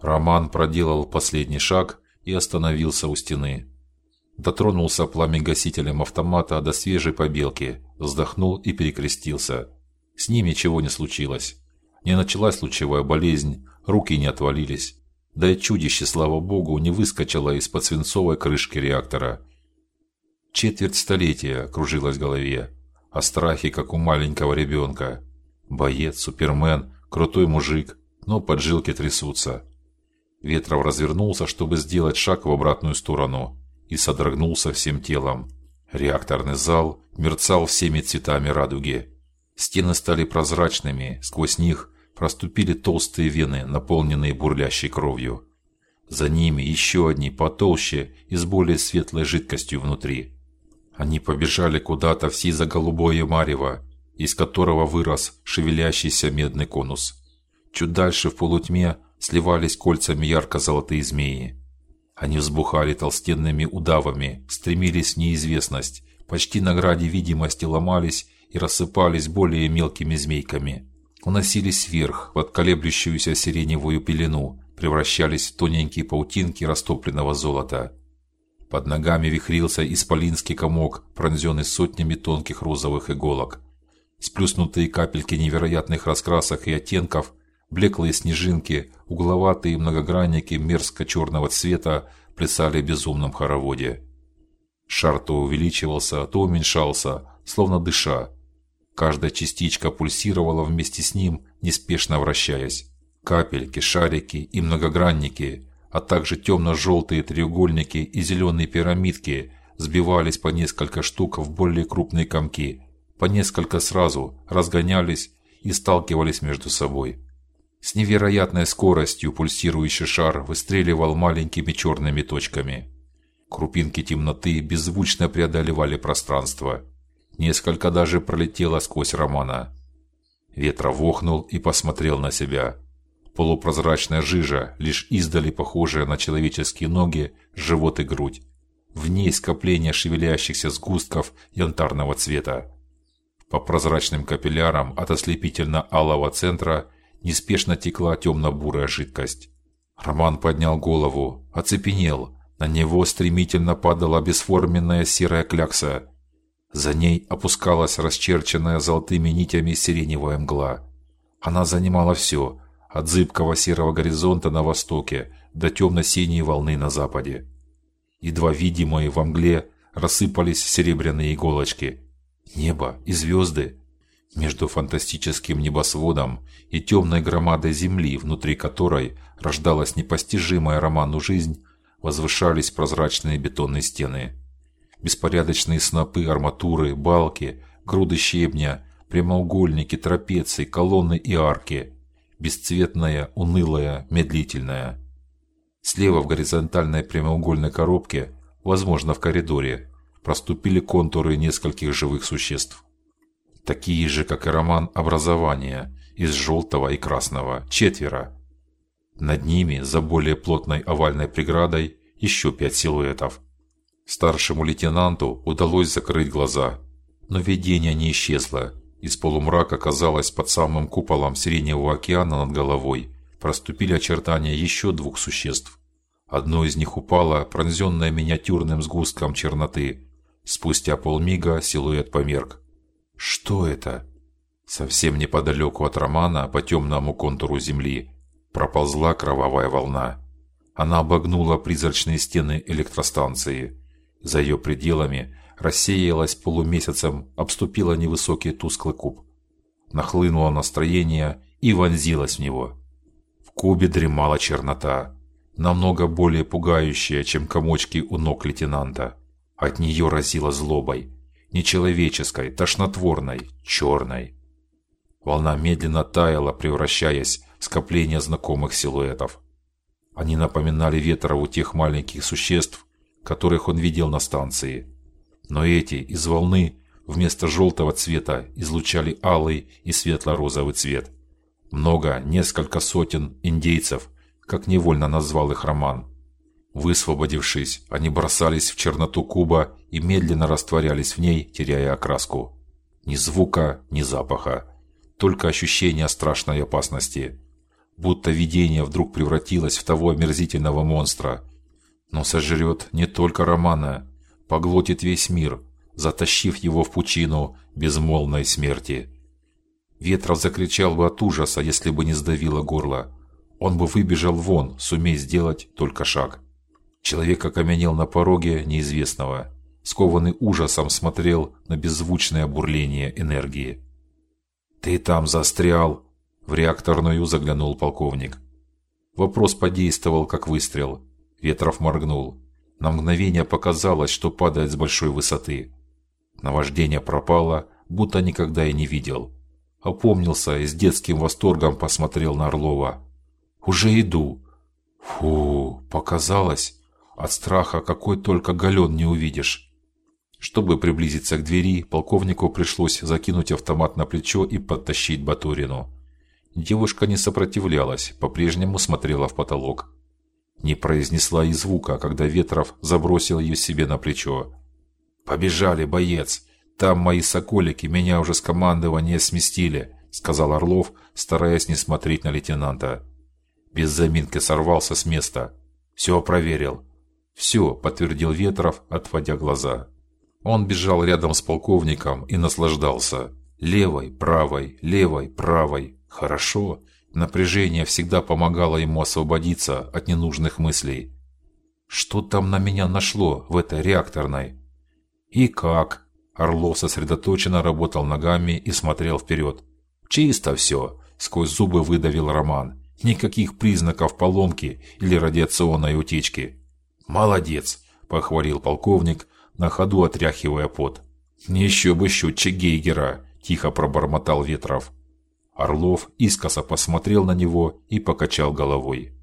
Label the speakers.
Speaker 1: Роман проделал последний шаг и остановился у стены. Дотронулся пламя-гасителем автомата до свежей побелки, вздохнул и перекрестился. С ним ничего не случилось. Не началась лучевая болезнь, руки не отвалились. Да и чудище, слава богу, не выскочило из-под свинцовой крышки реактора. Четверть столетия кружилась в голове, а страхи, как у маленького ребенка. Боец, супермен, крутой мужик, но поджилки трясутся. Ветров развернулся, чтобы сделать шаг в обратную сторону, и содрогнулся всем телом. Реакторный зал мерцал всеми цветами радуги. Стены стали прозрачными, сквозь них проступили толстые вены, наполненные бурлящей кровью. За ними еще одни потолще и с более светлой жидкостью внутри. Они побежали куда-то в сизо-голубое марево, из которого вырос шевелящийся медный конус. Чуть дальше в полутьме сливались кольцами ярко-золотые змеи. Они взбухали толстенными удавами, стремились в неизвестность, почти на граде видимости ломались и рассыпались более мелкими змейками. Уносились вверх под колеблющуюся сиреневую пелену, превращались в тоненькие паутинки растопленного золота. Под ногами вихрился исполинский комок, пронзенный сотнями тонких розовых иголок. Сплюснутые капельки невероятных раскрасок и оттенков Блеклые снежинки, угловатые многогранники мерзко черного цвета плясали в безумном хороводе. Шар то увеличивался, то уменьшался, словно дыша. Каждая частичка пульсировала вместе с ним, неспешно вращаясь. Капельки, шарики и многогранники, а также темно-желтые треугольники и зеленые пирамидки сбивались по несколько штук в более крупные комки, по несколько сразу разгонялись и сталкивались между собой. С невероятной скоростью пульсирующий шар выстреливал маленькими черными точками. Крупинки темноты беззвучно преодолевали пространство. Несколько даже пролетело сквозь Романа. Ветров охнул и посмотрел на себя. Полупрозрачная жижа, лишь издали похожая на человеческие ноги, живот и грудь. В ней скопление шевелящихся сгустков янтарного цвета. По прозрачным капиллярам от ослепительно-алого центра неспешно текла темно-бурая жидкость. Роман поднял голову, оцепенел. На него стремительно падала бесформенная серая клякса. За ней опускалась расчерченная золотыми нитями сиреневая мгла. Она занимала все, от зыбкого серого горизонта на востоке до темно-синей волны на западе. Едва видимые во мгле рассыпались серебряные иголочки. Небо и звезды между фантастическим небосводом и темной громадой земли, внутри которой рождалась непостижимая роману жизнь, возвышались прозрачные бетонные стены. Беспорядочные снопы арматуры, балки, груды щебня, прямоугольники, трапеции, колонны и арки. Бесцветная, унылая, медлительная. Слева в горизонтальной прямоугольной коробке, возможно, в коридоре, проступили контуры нескольких живых существ такие же, как и роман «Образование» из желтого и красного, четверо. Над ними, за более плотной овальной преградой, еще пять силуэтов. Старшему лейтенанту удалось закрыть глаза, но видение не исчезло. Из полумрака казалось под самым куполом Сиреневого океана над головой проступили очертания еще двух существ. Одно из них упало, пронзенное миниатюрным сгустком черноты. Спустя полмига силуэт померк. Что это? Совсем неподалеку от Романа, по темному контуру земли, проползла кровавая волна. Она обогнула призрачные стены электростанции. За ее пределами рассеялась полумесяцем, обступила невысокий тусклый куб. Нахлынуло настроение и вонзилась в него. В кубе дремала чернота, намного более пугающая, чем комочки у ног лейтенанта. От нее разило злобой нечеловеческой, тошнотворной, черной. Волна медленно таяла, превращаясь в скопление знакомых силуэтов. Они напоминали Ветрову тех маленьких существ, которых он видел на станции. Но эти из волны вместо желтого цвета излучали алый и светло-розовый цвет. Много, несколько сотен индейцев, как невольно назвал их Роман. Высвободившись, они бросались в черноту куба и медленно растворялись в ней, теряя окраску. Ни звука, ни запаха, только ощущение страшной опасности. будто видение вдруг превратилось в того омерзительного монстра. Но сожрет не только Романа, поглотит весь мир, затащив его в пучину безмолвной смерти. Ветров закричал бы от ужаса, если бы не сдавило горло. Он бы выбежал вон, сумей сделать только шаг. Человек окаменел на пороге неизвестного, скованный ужасом смотрел на беззвучное бурление энергии. Ты там застрял, в реакторную заглянул полковник. Вопрос подействовал как выстрел. Ветров моргнул. На мгновение показалось, что падает с большой высоты. Наваждение пропало, будто никогда и не видел. Опомнился и с детским восторгом посмотрел на Орлова. Уже иду. Фу, показалось. От страха какой только гален не увидишь. Чтобы приблизиться к двери, полковнику пришлось закинуть автомат на плечо и подтащить Батурину. Девушка не сопротивлялась, по-прежнему смотрела в потолок. Не произнесла и звука, когда Ветров забросил ее себе на плечо. Побежали, боец. Там мои соколики меня уже с командования сместили, сказал Орлов, стараясь не смотреть на лейтенанта. Без заминки сорвался с места. Все проверил. Все, подтвердил Ветров, отводя глаза. Он бежал рядом с полковником и наслаждался. Левой, правой, левой, правой. Хорошо. Напряжение всегда помогало ему освободиться от ненужных мыслей. Что там на меня нашло в этой реакторной? И как? Орлов сосредоточенно работал ногами и смотрел вперед. Чисто все, сквозь зубы выдавил Роман. Никаких признаков поломки или радиационной утечки. Молодец, похвалил полковник, на ходу отряхивая пот. Еще бы счетчик Гейгера, тихо пробормотал Ветров. Орлов искоса посмотрел на него и покачал головой.